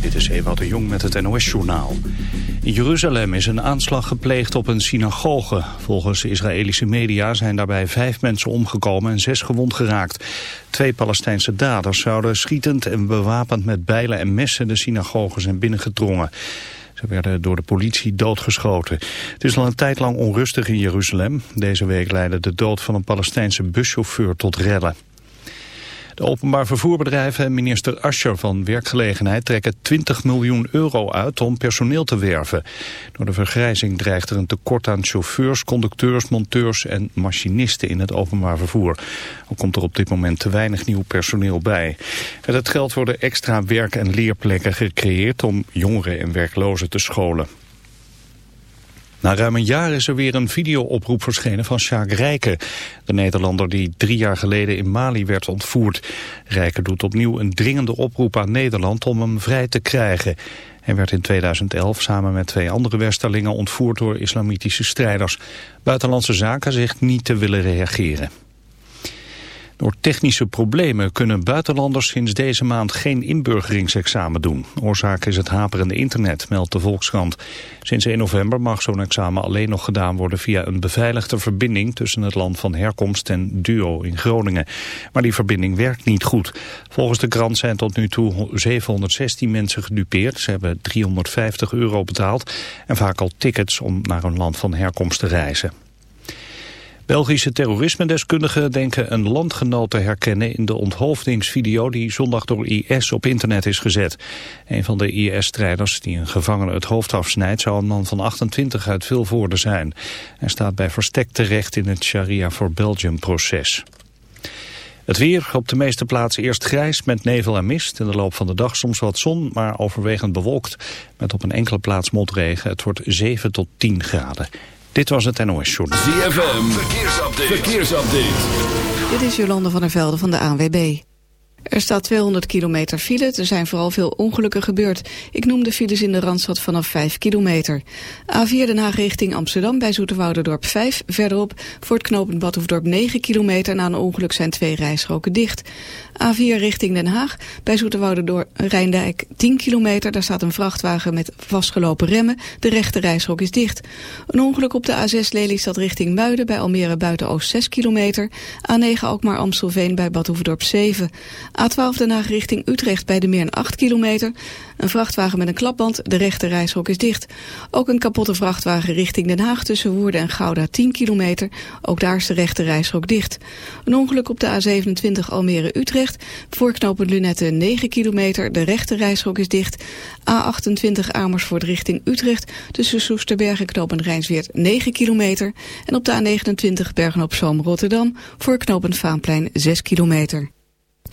Dit is Ewout de Jong met het NOS-journaal. In Jeruzalem is een aanslag gepleegd op een synagoge. Volgens Israëlische media zijn daarbij vijf mensen omgekomen en zes gewond geraakt. Twee Palestijnse daders zouden schietend en bewapend met bijlen en messen de synagoge zijn binnengedrongen. Ze werden door de politie doodgeschoten. Het is al een tijd lang onrustig in Jeruzalem. Deze week leidde de dood van een Palestijnse buschauffeur tot rellen. De openbaar vervoerbedrijven en minister Ascher van Werkgelegenheid trekken 20 miljoen euro uit om personeel te werven. Door de vergrijzing dreigt er een tekort aan chauffeurs, conducteurs, monteurs en machinisten in het openbaar vervoer. Ook komt er op dit moment te weinig nieuw personeel bij. Met het geld worden extra werk- en leerplekken gecreëerd om jongeren en werklozen te scholen. Na ruim een jaar is er weer een videooproep verschenen van Sjaak Rijken. De Nederlander die drie jaar geleden in Mali werd ontvoerd. Rijken doet opnieuw een dringende oproep aan Nederland om hem vrij te krijgen. Hij werd in 2011 samen met twee andere Westerlingen ontvoerd door islamitische strijders. Buitenlandse Zaken zegt niet te willen reageren. Door technische problemen kunnen buitenlanders sinds deze maand geen inburgeringsexamen doen. Oorzaak is het haperende internet, meldt de Volkskrant. Sinds 1 november mag zo'n examen alleen nog gedaan worden via een beveiligde verbinding tussen het land van herkomst en Duo in Groningen. Maar die verbinding werkt niet goed. Volgens de krant zijn tot nu toe 716 mensen gedupeerd. Ze hebben 350 euro betaald en vaak al tickets om naar hun land van herkomst te reizen. Belgische terrorisme-deskundigen denken een landgenoot te herkennen in de onthoofdingsvideo die zondag door IS op internet is gezet. Een van de IS-strijders die een gevangene het hoofd afsnijdt zou een man van 28 uit Vilvoorde zijn. Hij staat bij verstek terecht in het Sharia for Belgium-proces. Het weer op de meeste plaatsen eerst grijs met nevel en mist. In de loop van de dag soms wat zon, maar overwegend bewolkt. Met op een enkele plaats motregen. Het wordt 7 tot 10 graden. Dit was het NOS Journal. ZFM, verkeersupdate. verkeersupdate. Dit is Jolande van der Velde van de ANWB. Er staat 200 kilometer file. Er zijn vooral veel ongelukken gebeurd. Ik noem de files in de Randstad vanaf 5 kilometer. A4 Den Haag richting Amsterdam bij Zoeterwouderdorp 5. Verderop voor het knooppunt Badhoefdorp 9 kilometer. Na een ongeluk zijn twee rijstroken dicht. A4 richting Den Haag bij Zoeterwouderdorp Rijndijk 10 kilometer. Daar staat een vrachtwagen met vastgelopen remmen. De rechte rijstrook is dicht. Een ongeluk op de A6 Lelystad richting Muiden bij Almere Buiten-Oost 6 kilometer. A9 Alkmaar Amstelveen bij Badhoefdorp 7. A12 Den Haag richting Utrecht bij de Meer 8 kilometer. Een vrachtwagen met een klapband, de rechte reishok is dicht. Ook een kapotte vrachtwagen richting Den Haag tussen Woerden en Gouda 10 kilometer. Ook daar is de rechte reishok dicht. Een ongeluk op de A27 Almere-Utrecht. Voorknopend Lunette 9 kilometer, de rechte reishok is dicht. A28 Amersfoort richting Utrecht tussen Soesterberg en knooppunt Rijnsweert 9 kilometer. En op de A29 Bergen-op-Zoom-Rotterdam voor knooppunt Vaanplein 6 kilometer.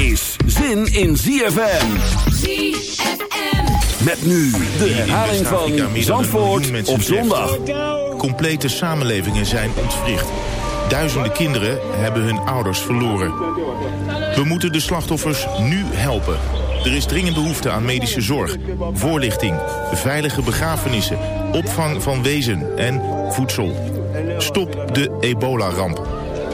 is zin in ZFM. ZFM. Met nu de herhaling van Zandvoort op zondag. Complete samenlevingen zijn ontwricht. Duizenden kinderen hebben hun ouders verloren. We moeten de slachtoffers nu helpen. Er is dringend behoefte aan medische zorg, voorlichting, veilige begrafenissen, opvang van wezen en voedsel. Stop de ebola-ramp.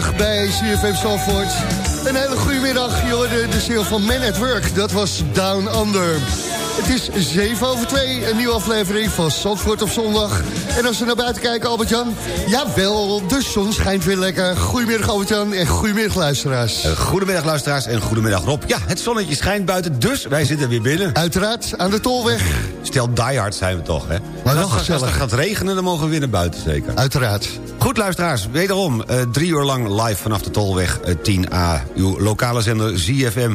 1982 bij CFM Zandvoort. Een hele goede middag, je hoorde de ziel van Man at Work. Dat was Down Under. Het is 7 over 2, een nieuwe aflevering van Zandvoort op zondag. En als we naar buiten kijken, Albert-Jan... Jawel, de zon schijnt weer lekker. Goedemiddag, Albert-Jan, en goedemiddag, luisteraars. Eh, Goedemiddag luisteraars en goedemiddag Rob. Ja, het zonnetje schijnt buiten, dus wij zitten weer binnen. Uiteraard, aan de Tolweg. Stel diehard zijn we toch, hè? Maar wel als, het gaat regenen, dan mogen we weer naar buiten, zeker. Uiteraard. Goed luisteraars, wederom eh, drie uur lang live vanaf de Tolweg eh, 10A. Uw lokale zender ZFM.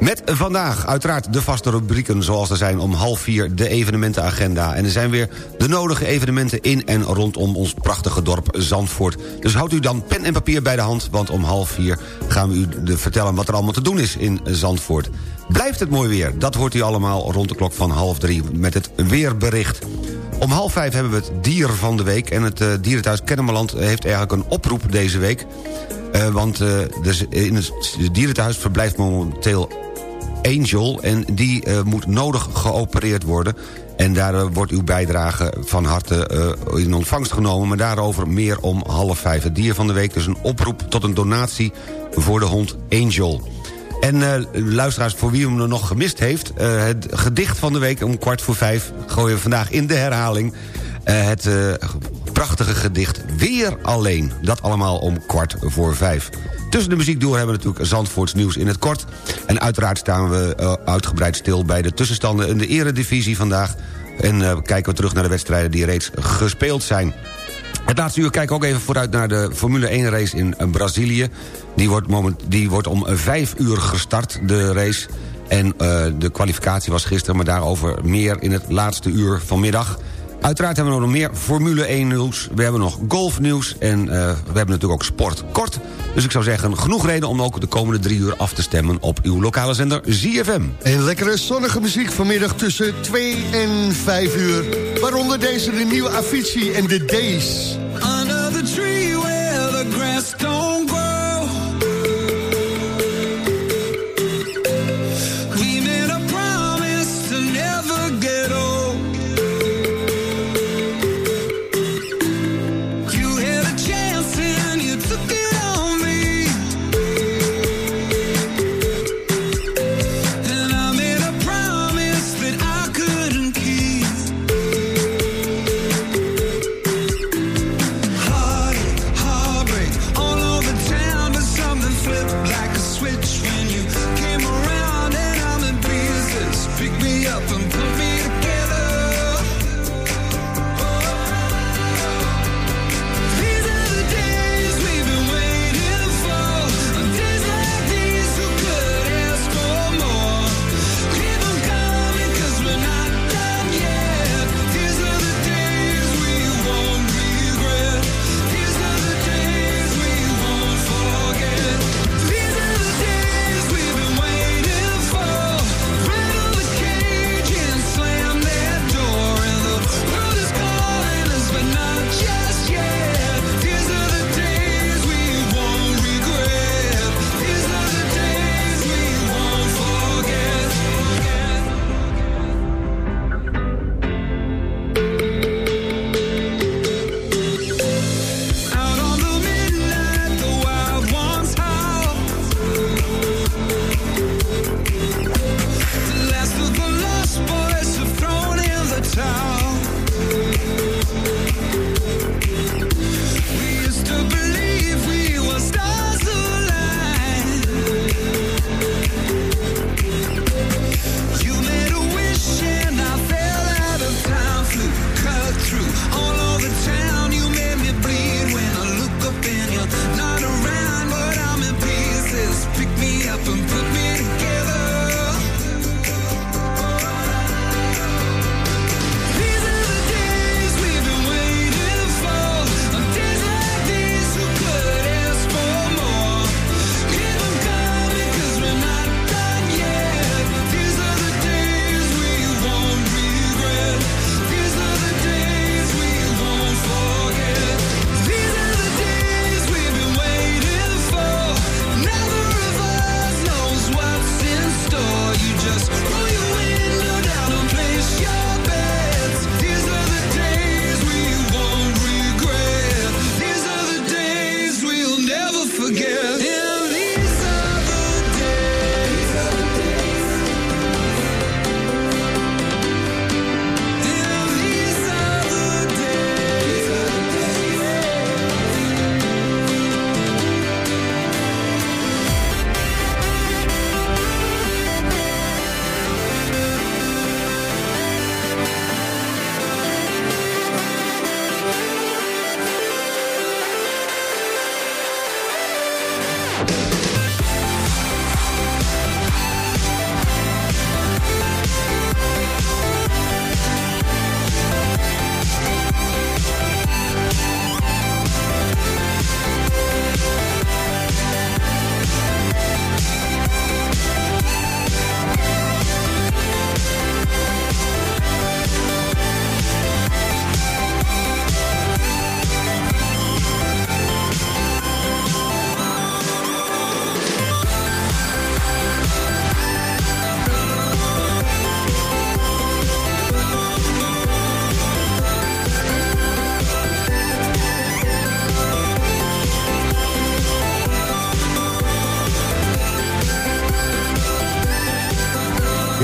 Met vandaag uiteraard de vaste rubrieken zoals er zijn om half vier de evenementenagenda. En er zijn weer de nodige evenementen in en rondom ons prachtige dorp Zandvoort. Dus houdt u dan pen en papier bij de hand, want om half vier gaan we u de vertellen wat er allemaal te doen is in Zandvoort. Blijft het mooi weer, dat hoort u allemaal rond de klok van half drie met het weerbericht. Om half vijf hebben we het dier van de week... en het uh, dierenthuis Kennemerland heeft eigenlijk een oproep deze week. Uh, want uh, dus in het dierenthuis verblijft momenteel Angel... en die moet nodig geopereerd worden. En daar wordt uw bijdrage van harte in ontvangst genomen... maar daarover meer om half vijf. Het dier van de week dus een oproep tot een donatie voor de hond Angel. En uh, luisteraars, voor wie hem nog gemist heeft... Uh, het gedicht van de week om kwart voor vijf... gooien we vandaag in de herhaling... Uh, het prachtige gedicht Weer Alleen. Dat allemaal om kwart voor vijf. Tussen de muziek door hebben we natuurlijk Zandvoorts nieuws in het kort. En uiteraard staan we uitgebreid stil bij de tussenstanden... in de eredivisie vandaag. En kijken we terug naar de wedstrijden die reeds gespeeld zijn. Het laatste uur kijken ook even vooruit naar de Formule 1 race in Brazilië. Die wordt, moment, die wordt om vijf uur gestart, de race. En uh, de kwalificatie was gisteren, maar daarover meer in het laatste uur vanmiddag. Uiteraard hebben we nog meer Formule 1 nieuws. We hebben nog golfnieuws en uh, we hebben natuurlijk ook sport kort. Dus ik zou zeggen, genoeg reden om ook de komende drie uur af te stemmen... op uw lokale zender ZFM. En lekkere zonnige muziek vanmiddag tussen 2 en 5 uur. Waaronder deze de nieuwe Avicii en The Days. Under the tree where the grass don't grow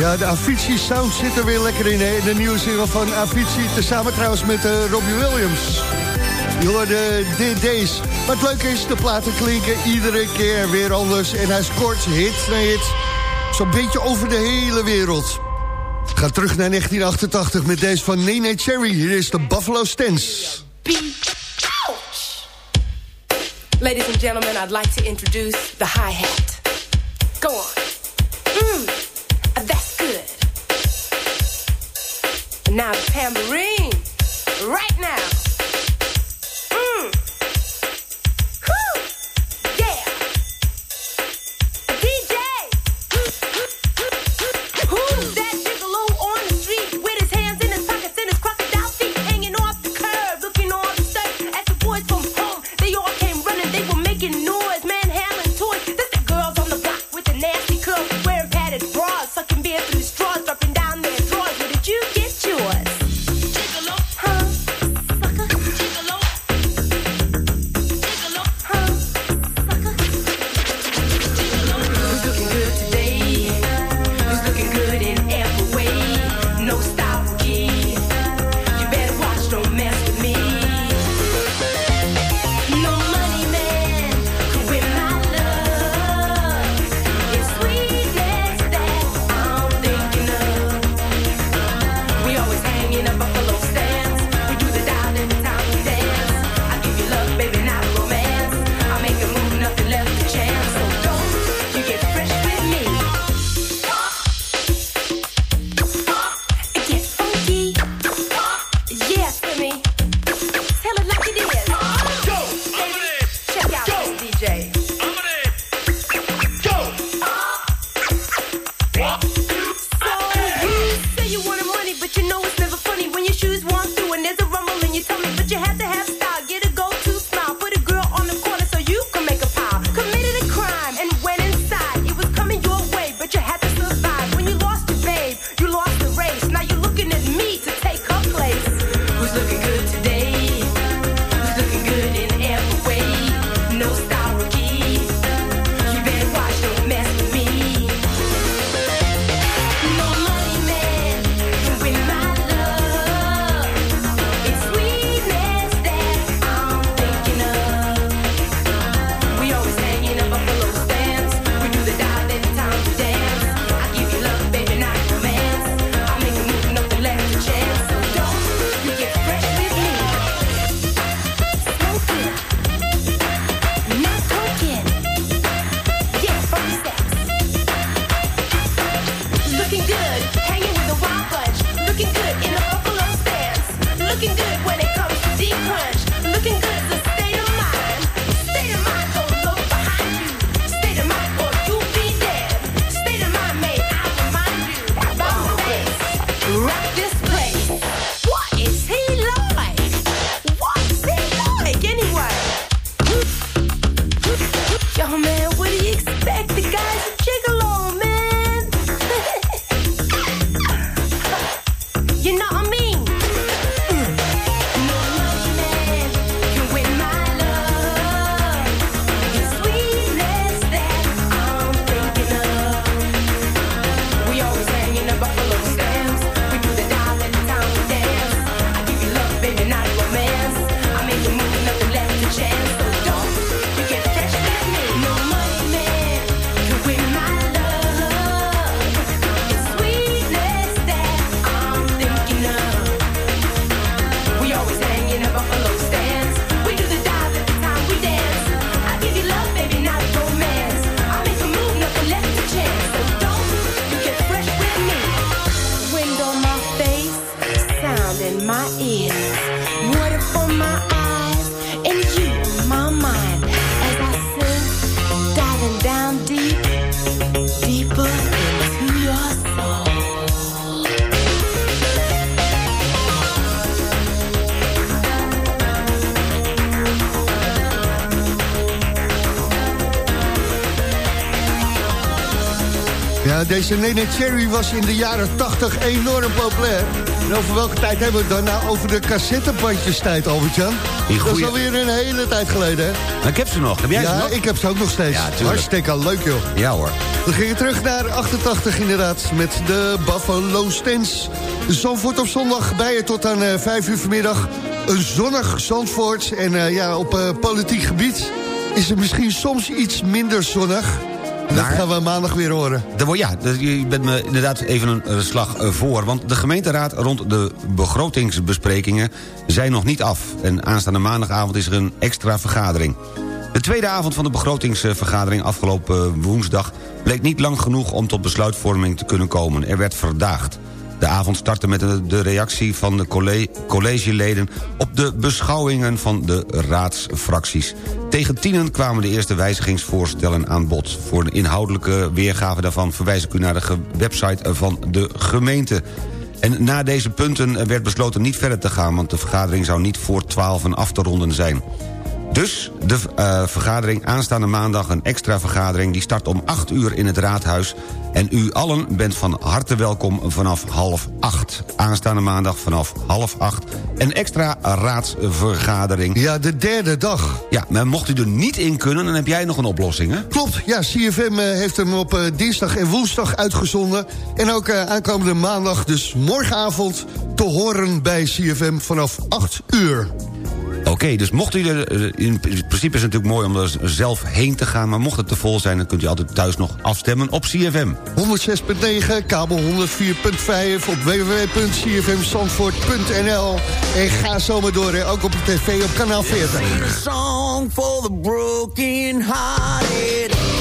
Ja, de Avicii Sound zit er weer lekker in. Hè? De nieuwe single van Avicii, tezamen trouwens met eh, Robbie Williams. Je hoorde eh, DD's. Maar Wat leuk is, de platen klinken iedere keer weer anders. En hij scoort hit na hit. Zo'n beetje over de hele wereld. Ga terug naar 1988 met deze van Nene Cherry. Hier is de Buffalo Stance. Ladies and gentlemen, I'd like to introduce the hi-hat. deze Nene Cherry was in de jaren 80 enorm populair. En over welke tijd hebben we het dan? Nou, over de cassettebandjes tijd, Albert-Jan. Dat is alweer een hele tijd geleden, hè? Maar ik heb ze nog. Heb jij ja, ze nog? ik heb ze ook nog steeds. Ja, Hartstikke leuk, joh. Ja, hoor. We gingen terug naar 88 inderdaad, met de Buffalo Stens. Zandvoort op zondag bij je tot aan eh, 5 uur vanmiddag. Een zonnig Zandvoort en eh, ja, op eh, politiek gebied is het misschien soms iets minder zonnig... Dat gaan we maandag weer horen. Ja, dus je bent me inderdaad even een eh, slag eh, voor. Want de gemeenteraad rond de begrotingsbesprekingen zijn nog niet af. En aanstaande maandagavond is er een extra vergadering. De tweede avond van de begrotingsvergadering afgelopen woensdag... bleek niet lang genoeg om tot besluitvorming te kunnen komen. Er werd verdaagd. De avond startte met de reactie van de colle- collegeleden... op de beschouwingen van de raadsfracties. Tegen tienen kwamen de eerste wijzigingsvoorstellen aan bod. Voor een inhoudelijke weergave daarvan verwijs ik u naar de website van de gemeente. En na deze punten werd besloten niet verder te gaan... want de vergadering zou niet voor 12 af te ronden zijn. Dus de eh, vergadering aanstaande maandag, een extra vergadering... die start om 8 uur in het raadhuis. En u allen bent van harte welkom vanaf half 8. Aanstaande maandag vanaf half 8. Een extra raadsvergadering. Ja, de derde dag. Ja, maar mocht u er niet in kunnen, dan heb jij nog een oplossing, hè? Klopt, ja, CFM eh, heeft hem op eh, dinsdag en woensdag uitgezonden. En ook aankomende maandag, dus morgenavond... te horen bij CFM vanaf 8 uur. Oké, dus mocht u er... eh, In principe is het natuurlijk mooi om er zelf heen te gaan... maar mocht het te vol zijn, dan kunt u altijd thuis nog afstemmen op CFM. 106.9, kabel 104.5 op www.cfmzandvoort.nl. En ga zomaar door, hè, ook op de tv op kanaal 40. song for the broken hearted.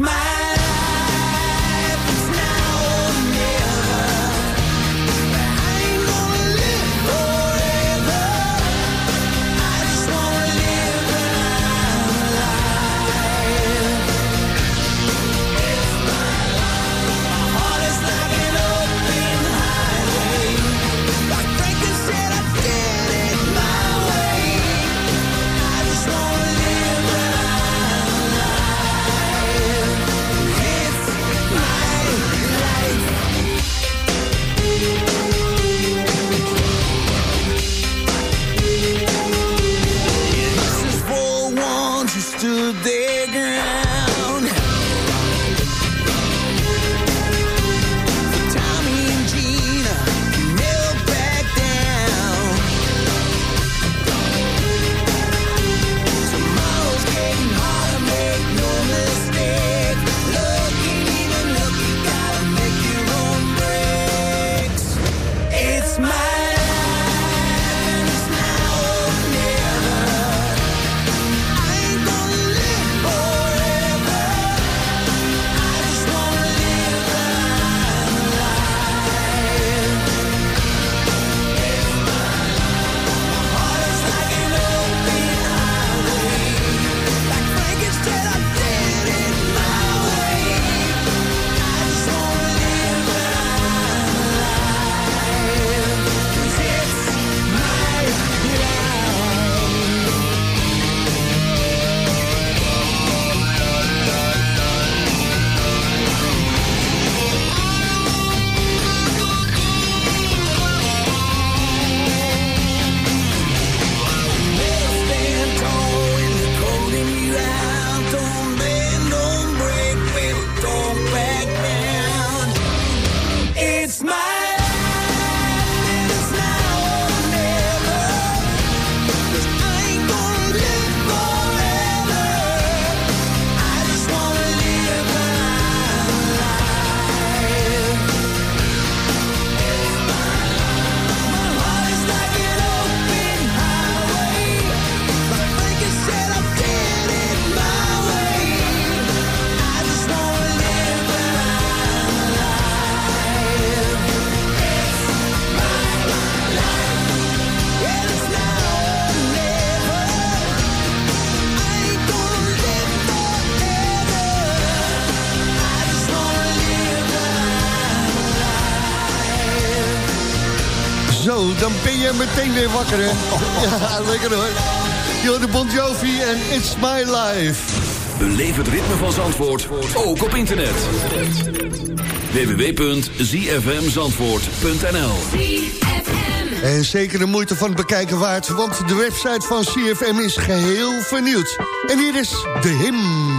It's weer wakker, hè? Ja, lekker hoor. Yo, de Bon Jovi en It's My Life. Beleef het ritme van Zandvoort, ook op internet. www.zfmzandvoort.nl En zeker de moeite van het bekijken waard, want de website van CFM is geheel vernieuwd. En hier is de hymn.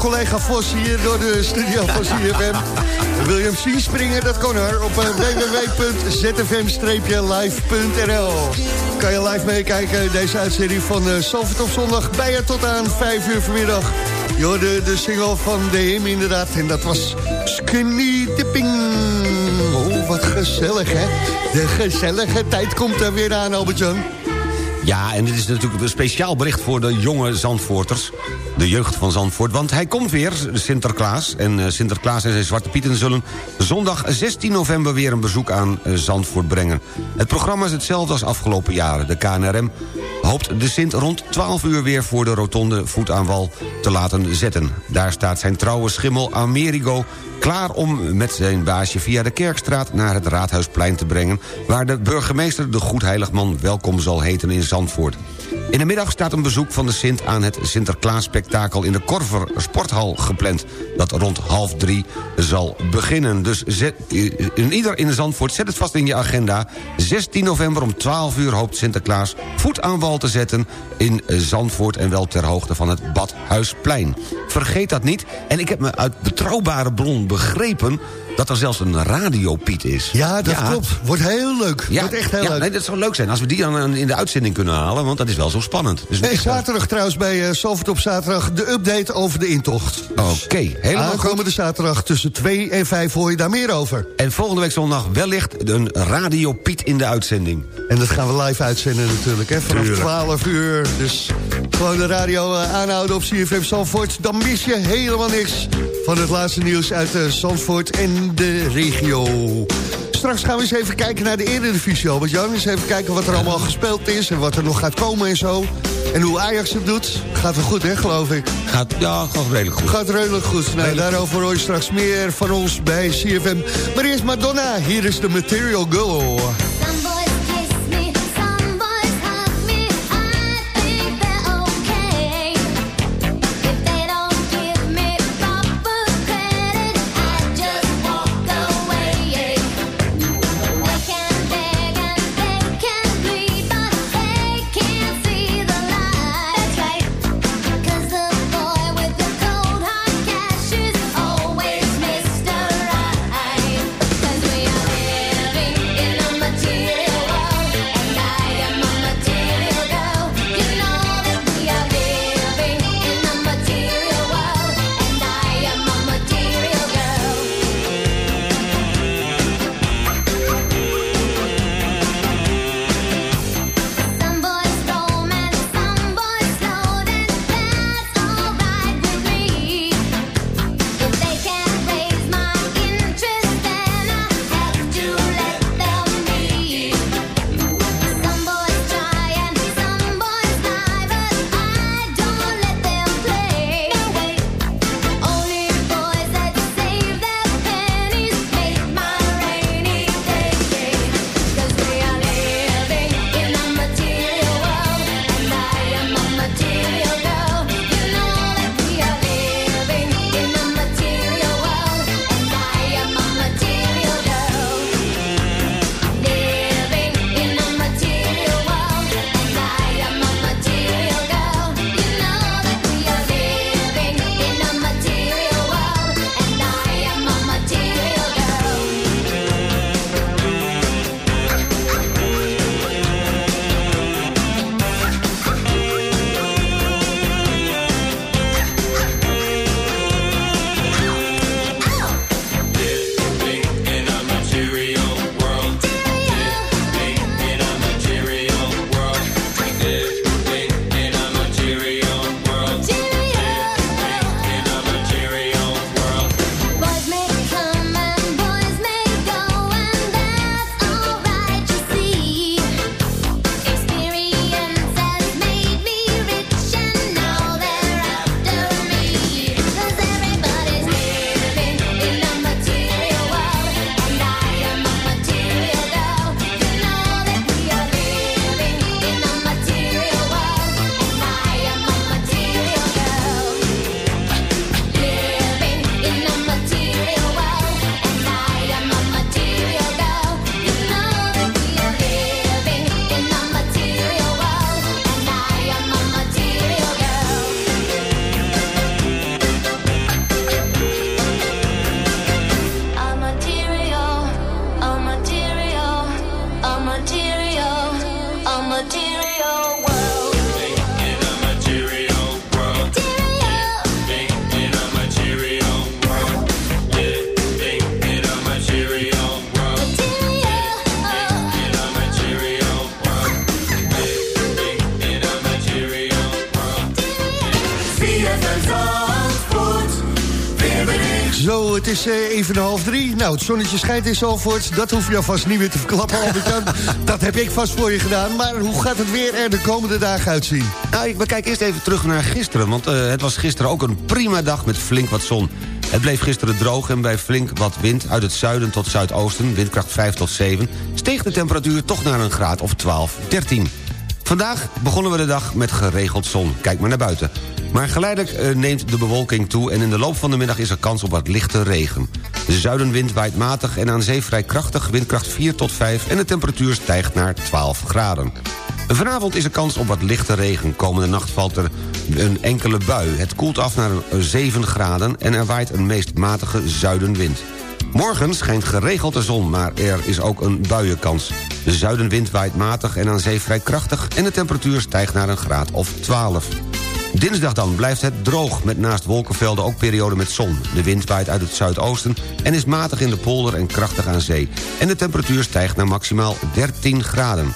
Collega Vos hier door de studio van CFM. Wil je hem zien springen? Dat kan hoor. Op eh, www.zfm-live.nl Kan je live meekijken. Deze uitzending van uh, op zondag. Bij je tot aan 5 uur vanmiddag. Je hoorde de single van de him inderdaad. En dat was Skinny Dipping. Oh, wat gezellig hè. De gezellige tijd komt er weer aan, Albert-Jan. Ja, en dit is natuurlijk een speciaal bericht voor de jonge Zandvoorters. De jeugd van Zandvoort, want hij komt weer, Sinterklaas. En eh, Sinterklaas en zijn Zwarte Pieten zullen zondag 16 november... weer een bezoek aan eh, Zandvoort brengen. Het programma is hetzelfde als afgelopen jaren. De KNRM hoopt de Sint rond 12 uur weer voor de rotonde voetaanwal te laten zetten. Daar staat zijn trouwe schimmel Amerigo klaar om met zijn baasje via de Kerkstraat naar het Raadhuisplein te brengen... waar de burgemeester de Goedheiligman welkom zal heten in Zandvoort. In de middag staat een bezoek van de Sint aan het Sinterklaas-spektakel... in de Korver Sporthal gepland, dat rond half drie zal beginnen. Dus zet, in ieder in Zandvoort, zet het vast in je agenda. 16 november om 12 uur hoopt Sinterklaas voet aan wal te zetten... in Zandvoort en wel ter hoogte van het Badhuisplein. Vergeet dat niet. En ik heb me uit betrouwbare bron begrepen dat er zelfs een radiopiet is. Ja, dat klopt. Wordt heel leuk. Ja, Wordt echt heel ja, leuk. Nee, dat zou leuk zijn als we die dan in de uitzending kunnen halen... want dat is wel zo spannend. Dus Nee, zaterdag trouwens bij uh, Salford op zaterdag de update over de intocht. Oké, helemaal goed. Aankomende zaterdag tussen 2 en 5 hoor je daar meer over. En volgende week zondag wellicht een radiopiet in de uitzending. En dat gaan we live uitzenden natuurlijk, hè, vanaf Tuurlijk. 12 uur. Dus gewoon de radio eh, aanhouden op CFM Zandvoort. Dan mis je helemaal niks van het laatste nieuws uit eh, Zandvoort en de regio. Straks gaan we eens even kijken naar de Eredivisie, Albert Jan. Eens even kijken wat er allemaal gespeeld is en wat er nog gaat komen en zo. En hoe Ajax het doet. Gaat wel goed, hè, geloof ik. Gaat, ja, gaat redelijk goed. Gaat redelijk goed. Nou, daarover hoor je straks meer van ons bij CFM. Maar eerst Madonna. Hier is de Material Girl. Even half drie. Nou, het zonnetje schijnt in Zalvoort. Dat hoef je alvast niet meer te verklappen. Dat heb ik vast voor je gedaan. Maar hoe gaat het weer er de komende dagen uitzien? Nou, ik bekijk eerst even terug naar gisteren. Want eh, het was gisteren ook een prima dag met flink wat zon. Het bleef gisteren droog en bij flink wat wind uit het zuiden tot zuidoosten... windkracht 5 tot 7, steeg de temperatuur toch naar een graad of 12, 13. Vandaag begonnen we de dag met geregeld zon. Kijk maar naar buiten. Maar geleidelijk eh, neemt de bewolking toe... en in de loop van de middag is er kans op wat lichte regen. De zuidenwind waait matig en aan zee vrij krachtig... windkracht 4 tot 5 en de temperatuur stijgt naar 12 graden. Vanavond is er kans op wat lichte regen. Komende nacht valt er een enkele bui. Het koelt af naar een 7 graden en er waait een meest matige zuidenwind. Morgen schijnt geregeld de zon, maar er is ook een buienkans. De zuidenwind waait matig en aan zee vrij krachtig... en de temperatuur stijgt naar een graad of 12. Dinsdag dan blijft het droog, met naast wolkenvelden ook perioden met zon. De wind waait uit het zuidoosten en is matig in de polder en krachtig aan zee. En de temperatuur stijgt naar maximaal 13 graden.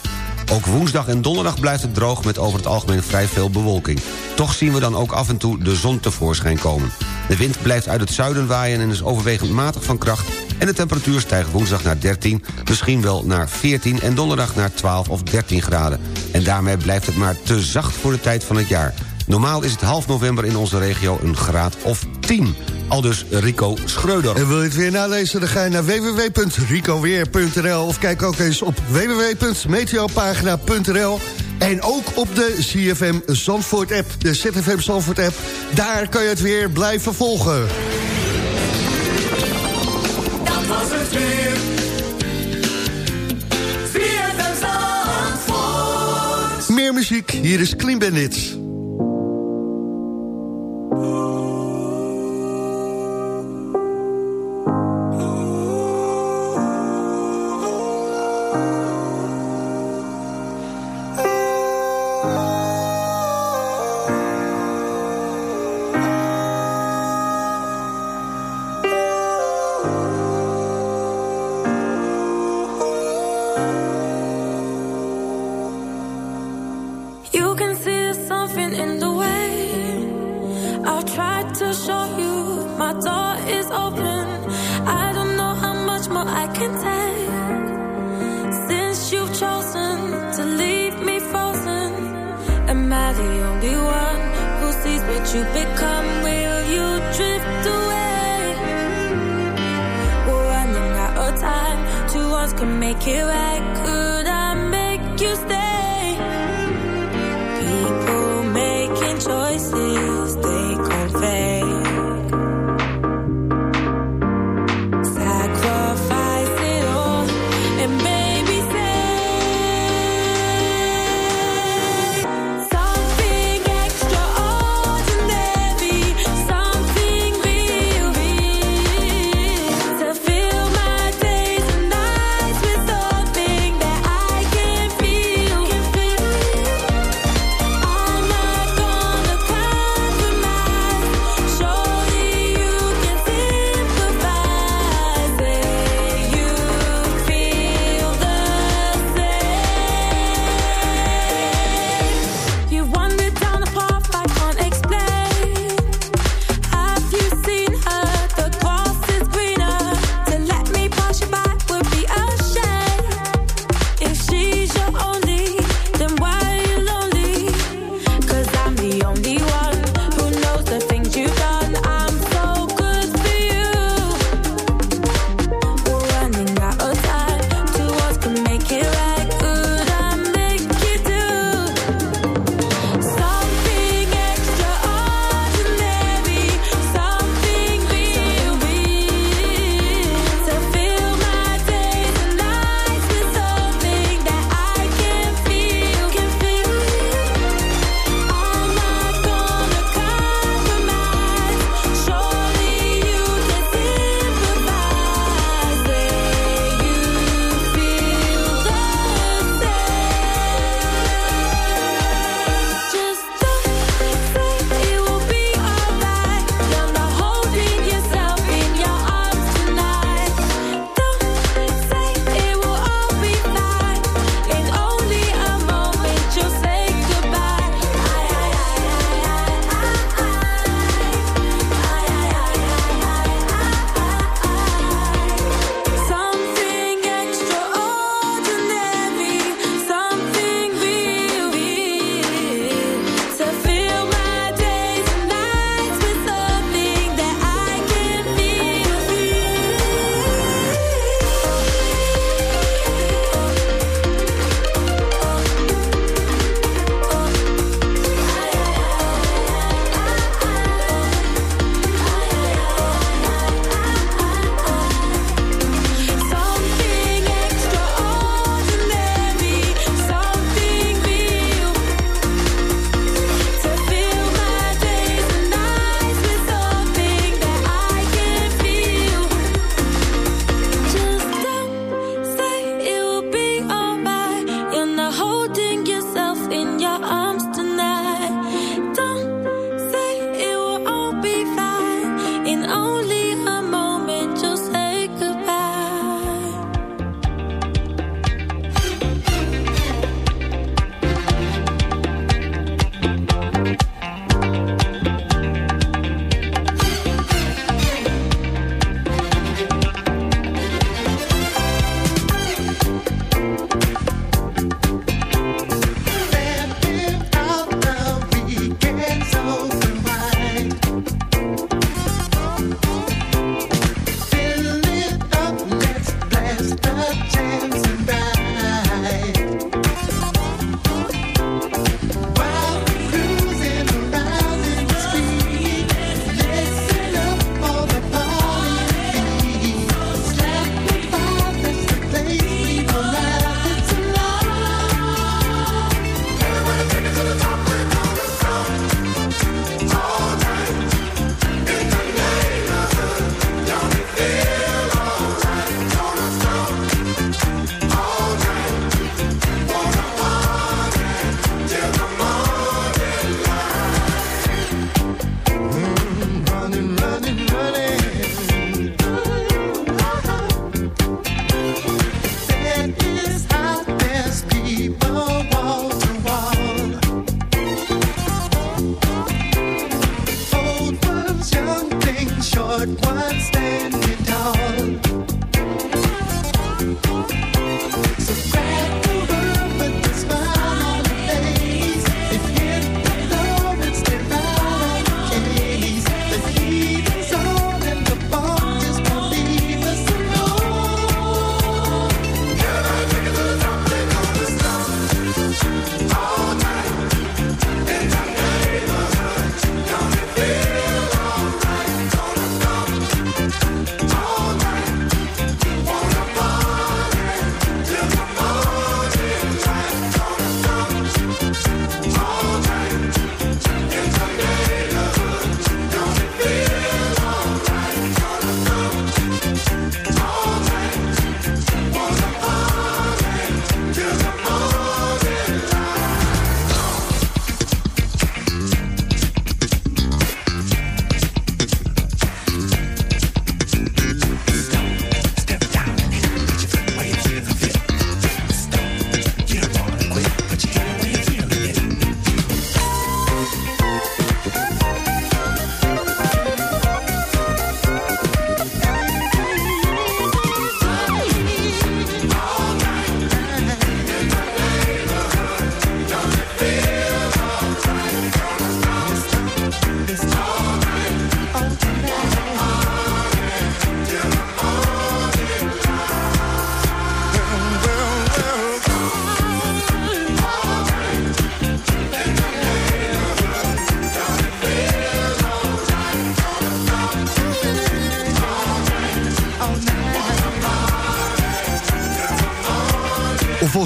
Ook woensdag en donderdag blijft het droog met over het algemeen vrij veel bewolking. Toch zien we dan ook af en toe de zon tevoorschijn komen. De wind blijft uit het zuiden waaien en is overwegend matig van kracht... en de temperatuur stijgt woensdag naar 13, misschien wel naar 14... en donderdag naar 12 of 13 graden. En daarmee blijft het maar te zacht voor de tijd van het jaar. Normaal is het half november in onze regio een graad of 10. Aldus Rico Schreuder. En wil je het weer nalezen, dan ga je naar www.ricoweer.nl... of kijk ook eens op www.meteopagina.nl... En ook op de CFM Zandvoort app, de ZFM Zandvoort app. Daar kan je het weer blijven volgen. Dat was het weer. ZFM Zandvoort. Meer muziek, hier is Clean Bandits.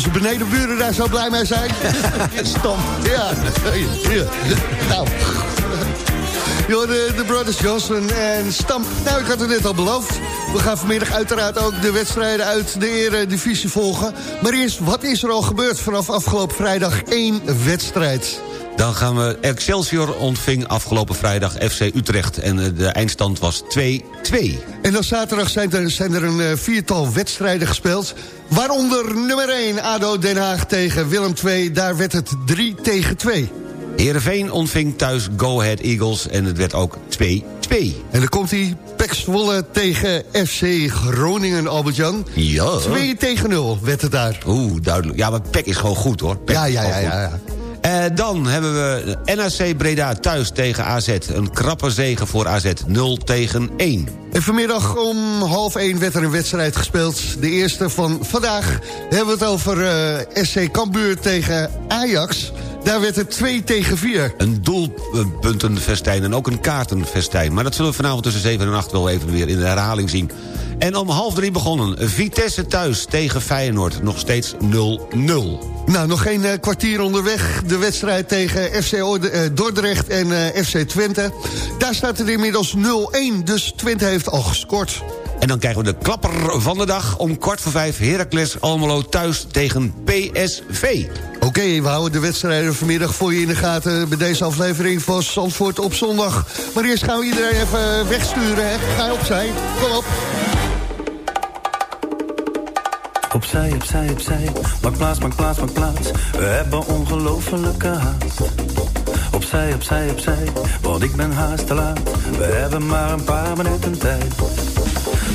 Onze benedenburen daar zo blij mee zijn. Stom. Ja. ja. Nou. Joh, de, de Brothers Johnson en Stamp. Nou, ik had het net al beloofd. We gaan vanmiddag uiteraard ook de wedstrijden uit de eredivisie volgen. Maar eerst, wat is er al gebeurd vanaf afgelopen vrijdag? één wedstrijd. Dan gaan we... Excelsior ontving afgelopen vrijdag FC Utrecht. En eh, de eindstand was 2-2. En dan zaterdag zijn er, zijn er een eh, viertal wedstrijden gespeeld. Waaronder nummer 1, ADO Den Haag tegen Willem II. Daar werd het 3 tegen 2. Heerenveen ontving thuis Go Ahead Eagles. En het werd ook 2-2. En dan komt hij, Pek Zwolle tegen FC Groningen, Albert-Jan. Ja. 2 tegen 0 werd het daar. Oeh, duidelijk. Ja, maar Pek is gewoon goed, hoor. Pek Ja, ja, ja, ja. Eh, dan hebben we NAC Breda thuis tegen AZ. Een krappe zege voor AZ, 0 tegen 1. En vanmiddag om half 1 werd er een wedstrijd gespeeld. De eerste van vandaag hebben we het over eh, SC Cambuur tegen Ajax. Daar werd het 2 tegen 4. Een doelpuntenfestijn en ook een kaartenfestijn. Maar dat zullen we vanavond tussen 7 en 8 wel even weer in de herhaling zien. En om half drie begonnen. Vitesse thuis tegen Feyenoord. Nog steeds 0-0. Nou, nog geen eh, kwartier onderweg. De wedstrijd tegen FC eh, Dordrecht en eh, FC Twente. Daar staat het inmiddels 0-1, dus Twente heeft al gescoord. En dan krijgen we de klapper van de dag om kwart voor vijf... Heracles Almelo thuis tegen PSV. Oké, we houden de wedstrijden vanmiddag voor je in de gaten... bij deze aflevering van Zandvoort op zondag. Maar eerst gaan we iedereen even wegsturen, hè. Ga je opzij, kom op. Opzij, opzij, opzij. Maak plaats, maak plaats, maak plaats. We hebben ongelofelijke haast. Opzij, opzij, opzij. Want ik ben haast te laat. We hebben maar een paar minuten tijd.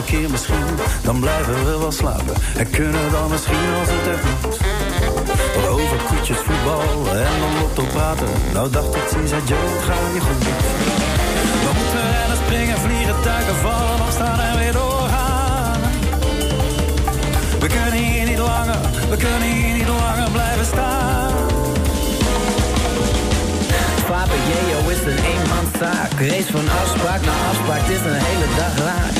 Andere keer misschien, dan blijven we wel slapen. En kunnen dan misschien als het echt moet. Wat over koetjes, voetbal en dan lotto praten. Nou dacht ik, zie zei Joe, gaat je goed. We moeten rennen, springen, vliegen, duiken, vallen, opstaan en weer doorgaan. We kunnen hier niet langer, we kunnen hier niet langer blijven staan. Papa, jeo is een eenmanszaak. Race van afspraak naar afspraak, het is een hele dag raak.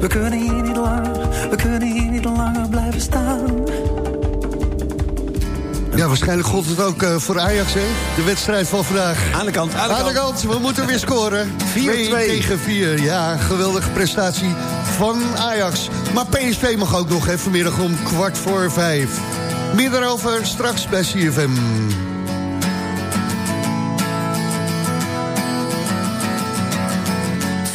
We kunnen hier niet langer, we kunnen hier niet langer blijven staan. Ja, waarschijnlijk gold het ook eh, voor Ajax, hè? De wedstrijd van vandaag. Aan de kant, aan de Aan de kant, we moeten weer scoren. 4-2 tegen 4. Ja, geweldige prestatie van Ajax. Maar PSV mag ook nog even vanmiddag om kwart voor vijf. Meer daarover straks bij CFM.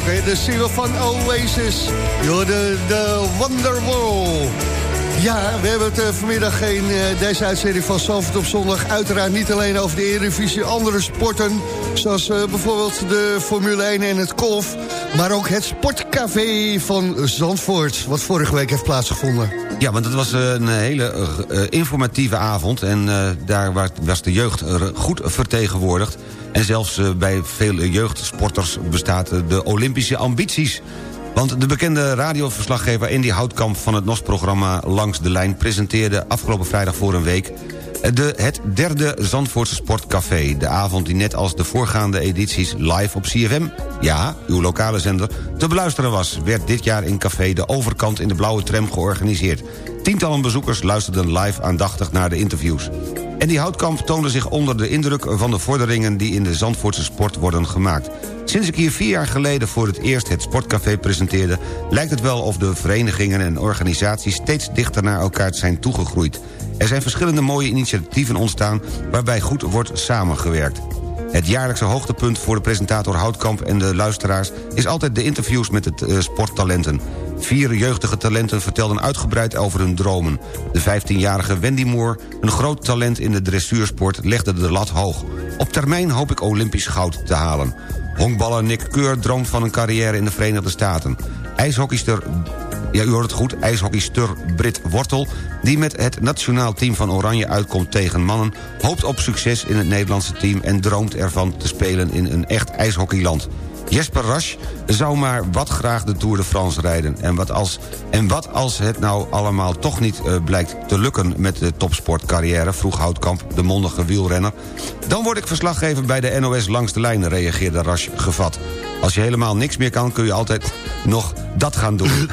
Hè? De single van Oasis. De, de Wonderwall. Ja, we hebben het eh, vanmiddag in eh, deze uitzending van Zalvert op zondag... uiteraard niet alleen over de Eredivisie, andere sporten... zoals eh, bijvoorbeeld de Formule 1 en het golf... maar ook het sportcafé van Zandvoort... wat vorige week heeft plaatsgevonden. Ja, want het was een hele eh, eh, informatieve avond... en eh, daar wa- was de jeugd goed vertegenwoordigd. En zelfs bij veel jeugdsporters bestaat de Olympische ambities. Want de bekende radioverslaggever Andy Houtkamp... van het NOS-programma Langs de Lijn... presenteerde afgelopen vrijdag voor een week... De, het derde Zandvoortse Sportcafé. De avond die net als de voorgaande edities live op CFM... ja, uw lokale zender, te beluisteren was... werd dit jaar in café De Overkant in de Blauwe Tram georganiseerd. Tientallen bezoekers luisterden live aandachtig naar de interviews. En die houtkamp toonde zich onder de indruk van de vorderingen... die in de Zandvoortse sport worden gemaakt. Sinds ik hier vier jaar geleden voor het eerst het sportcafé presenteerde... lijkt het wel of de verenigingen en organisaties... steeds dichter naar elkaar zijn toegegroeid. Er zijn verschillende mooie initiatieven ontstaan... waarbij goed wordt samengewerkt. Het jaarlijkse hoogtepunt voor de presentator Houtkamp en de luisteraars... is altijd de interviews met de eh, sporttalenten. Vier jeugdige talenten vertelden uitgebreid over hun dromen. De 15-jarige Wendy Moore, een groot talent in de dressuursport... legde de lat hoog. Op termijn hoop ik Olympisch goud te halen. Honkballer Nick Keur droomt van een carrière in de Verenigde Staten. IJshockeyster ja, u hoort het goed, ijshockeyster Brit Wortel... die met het nationaal team van Oranje uitkomt tegen mannen... hoopt op succes in het Nederlandse team... en droomt ervan te spelen in een echt ijshockeyland. Jesper Rasch zou maar wat graag de Tour de France rijden. En wat als, en wat als het nou allemaal toch niet eh, blijkt te lukken... met de topsportcarrière, vroeg Houtkamp, de mondige wielrenner... dan word ik verslaggever bij de NOS Langs de Lijn, reageerde Rasch gevat. Als je helemaal niks meer kan, kun je altijd nog dat gaan doen.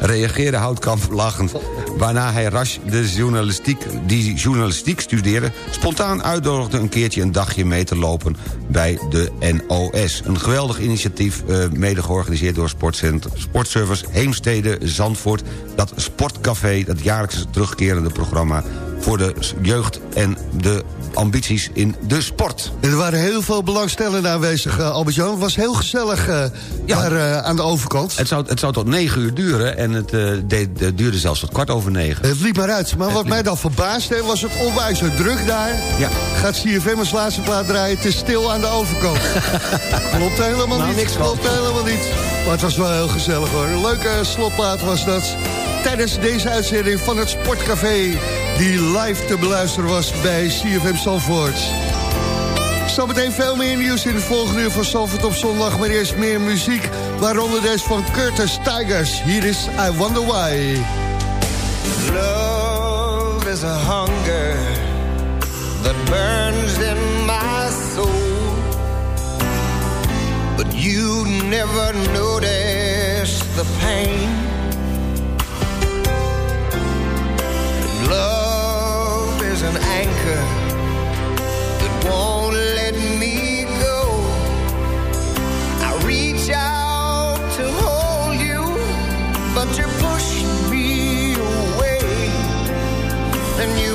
reageerde Houtkamp lachend. Waarna hij Rasch, de journalistiek, die journalistiek studeerde... spontaan uitnodigde een keertje een dagje mee te lopen bij de NOS. Een geweldig initiatief, eh, mede georganiseerd door Sportservice Heemstede Zandvoort. Dat sportcafé, dat jaarlijks terugkerende programma voor de jeugd en de ambities in de sport. Er waren heel veel belangstellenden aanwezig, uh, Albert-Jan. Het was heel gezellig uh, daar uh, aan de overkant. Het zou, het zou tot negen uur duren en het uh, deed, duurde zelfs tot kwart over negen. Het liep maar uit. Maar het wat liep... mij dan verbaasde, was het onwijs druk daar. Ja. Gaat CFM als laatste plaat draaien, het is stil aan de overkant. klopt helemaal nou, niet, niks klopt helemaal niet. Maar het was wel heel gezellig hoor. Een leuke slotplaat was dat. Tijdens deze uitzending van het Sportcafé... die live te beluisteren was bij CFM Zandvoort. Zometeen veel meer nieuws in de volgende uur van Zandvoort op zondag... maar eerst meer muziek, waaronder deze van Curtis Tigers. Hier is I Wonder Why. Love is a hunger that burns in my soul But you never notice the pain Love is an anchor that won't let me go. I reach out to hold you, but you push me away. You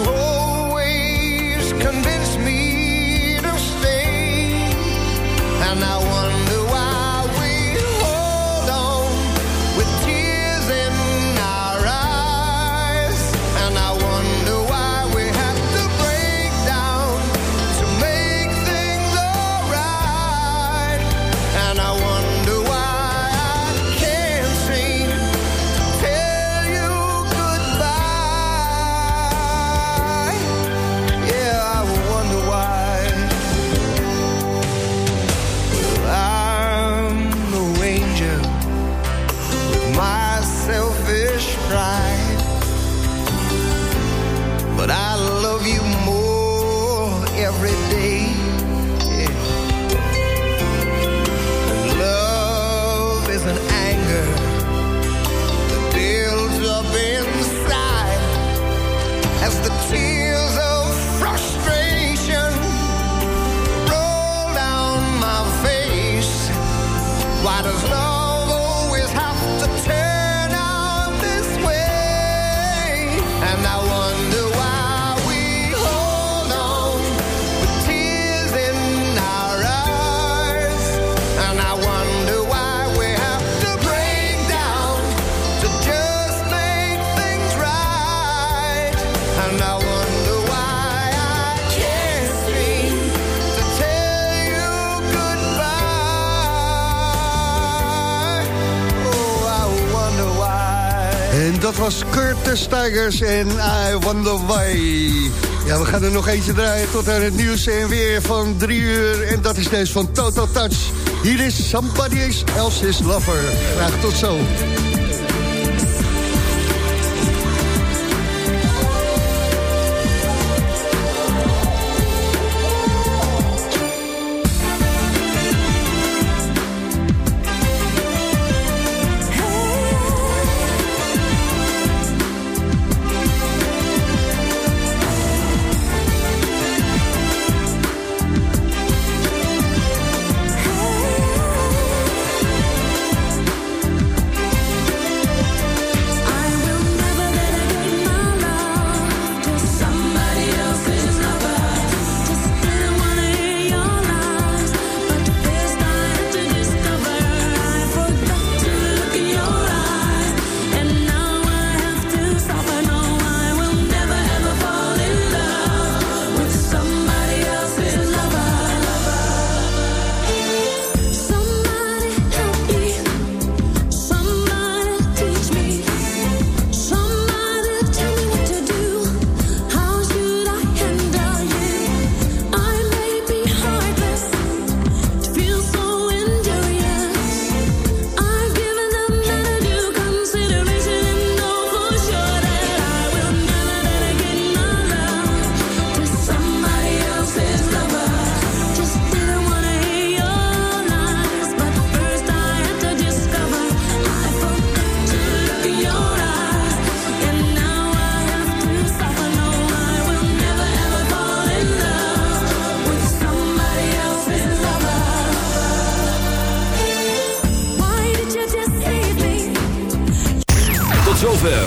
Tigers en I Wonder Why. Ja, we gaan er nog eentje draaien tot aan het nieuws en weer van drie uur. En dat is deze van Total Touch. Hier is Somebody Else's Lover. Graag tot zo.